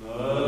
Amen.